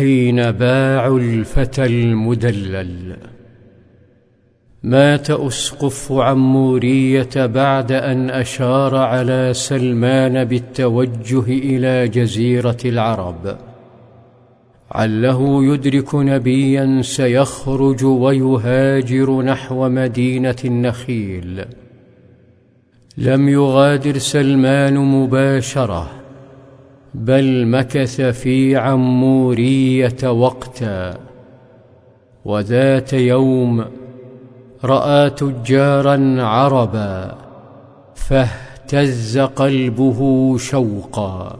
حين باعوا الفتى المدلل. مات أسقف عموريه بعد أن أشار على سلمان بالتوجه إلى جزيرة العرب. عله يدرك نبيا سيخرج ويهاجر نحو مدينة النخيل. لم يغادر سلمان مباشرة. بل مكث في عمورية وقتا. وذات يوم رأى تجارا عربا فاهتز قلبه شوقا.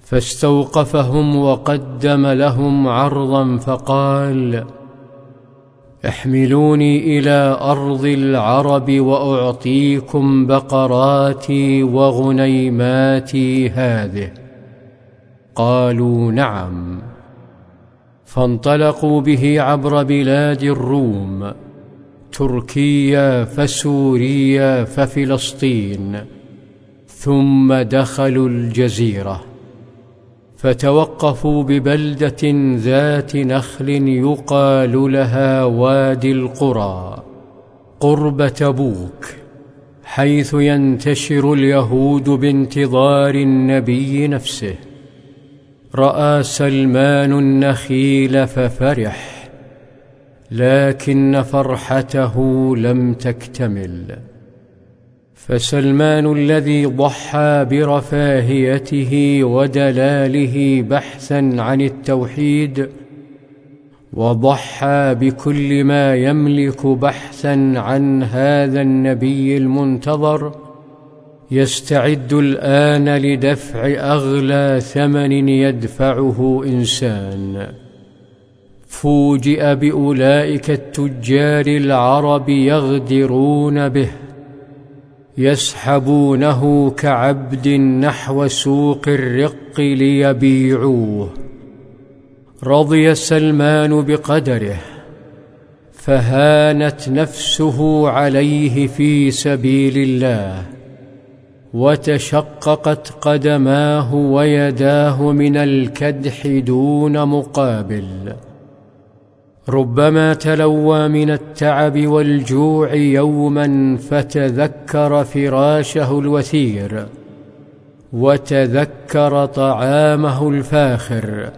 فاستوقفهم وقدم لهم عرضا فقال احملوني إلى أرض العرب وأعطيكم بقراتي وغنيماتي هذه. قالوا نعم. فانطلقوا به عبر بلاد الروم تركيا فسوريا ففلسطين ثم دخلوا الجزيرة. فتوقفوا ببلدة ذات نخل يقال لها وادي القرى قرب تبوك حيث ينتشر اليهود بانتظار النبي نفسه. رأى سلمان النخيل ففرح لكن فرحته لم تكتمل. فسلمان الذي ضحى برفاهيته ودلاله بحثا عن التوحيد وضحى بكل ما يملك بحثا عن هذا النبي المنتظر يستعد الآن لدفع أغلى ثمن يدفعه إنسان. فوجئ بأولئك التجار العرب يغدرون به يسحبونه كعبد نحو سوق الرق ليبيعوه. رضي سلمان بقدره فهانت نفسه عليه في سبيل الله. وتشققت قدماه ويداه من الكدح دون مقابل. ربما تلوى من التعب والجوع يوما فتذكر فراشه الوثير وتذكر طعامه الفاخر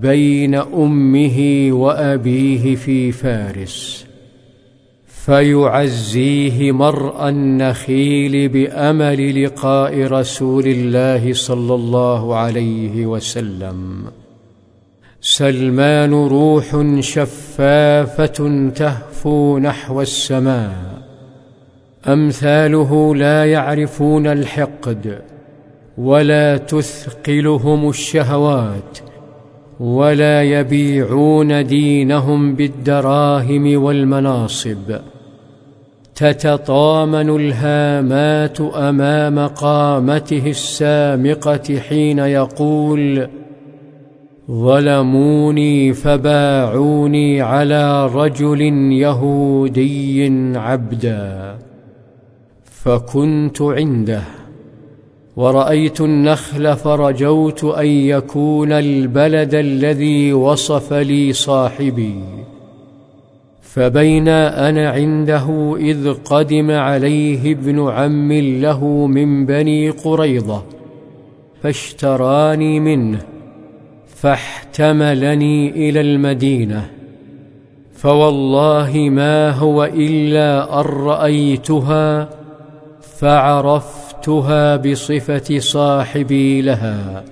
بين أمه وأبيه في فارس. فيعزيه مرء النخيل بأمل لقاء رسول الله صلى الله عليه وسلم. سلمان روح شفافة تهفو نحو السماء. أمثاله لا يعرفون الحقد ولا تثقلهم الشهوات ولا يبيعون دينهم بالدراهم والمناصب. تتطامن الهامات أمام قامته السامقة حين يقول ظلموني فباعوني على رجل يهودي عبدا فكنت عنده ورأيت النخل فرجوت أن يكون البلد الذي وصف لي صاحبي. فبين أنا عنده إذ قدم عليه ابن عم له من بني قريضة فاشتراني منه فاحتملني إلى المدينة فوالله ما هو إلا أن رأيتها فعرفتها بصفة صاحبي لها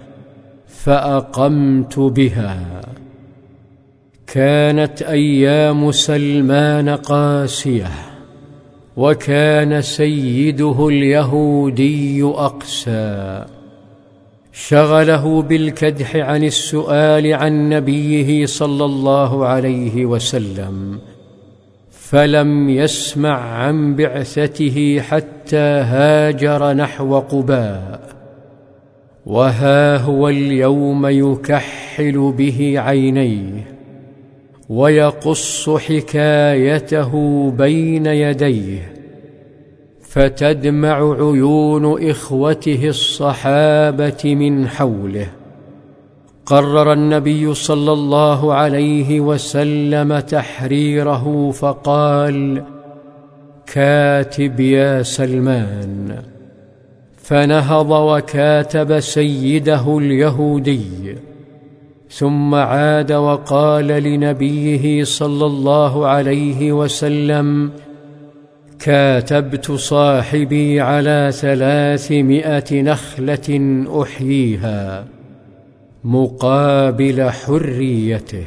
فأقمت بها. كانت أيام سلمان قاسية وكان سيده اليهودي أقسى. شغله بالكدح عن السؤال عن نبيه صلى الله عليه وسلم فلم يسمع عن بعثته حتى هاجر نحو قباء. وها هو اليوم يكحل به عينيه. ويقص حكايته بين يديه فتدمع عيون إخوته الصحابة من حوله. قرر النبي صلى الله عليه وسلم تحريره فقال كاتب يا سلمان. فنهض وكاتب سيده اليهودي. ثم عاد وقال لنبيه صلى الله عليه وسلم كاتبت صاحبي على ثلاثمائة نخلة أحييها مقابل حريته.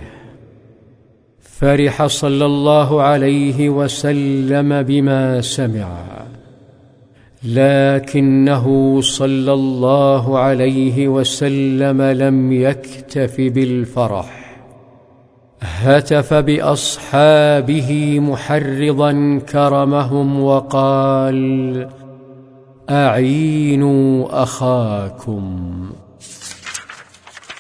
فرح صلى الله عليه وسلم بما سمع. لكنه صلى الله عليه وسلم لم يكتف بالفرح. هتف بأصحابه محرضا كرمهم وقال أعينوا أخاكم.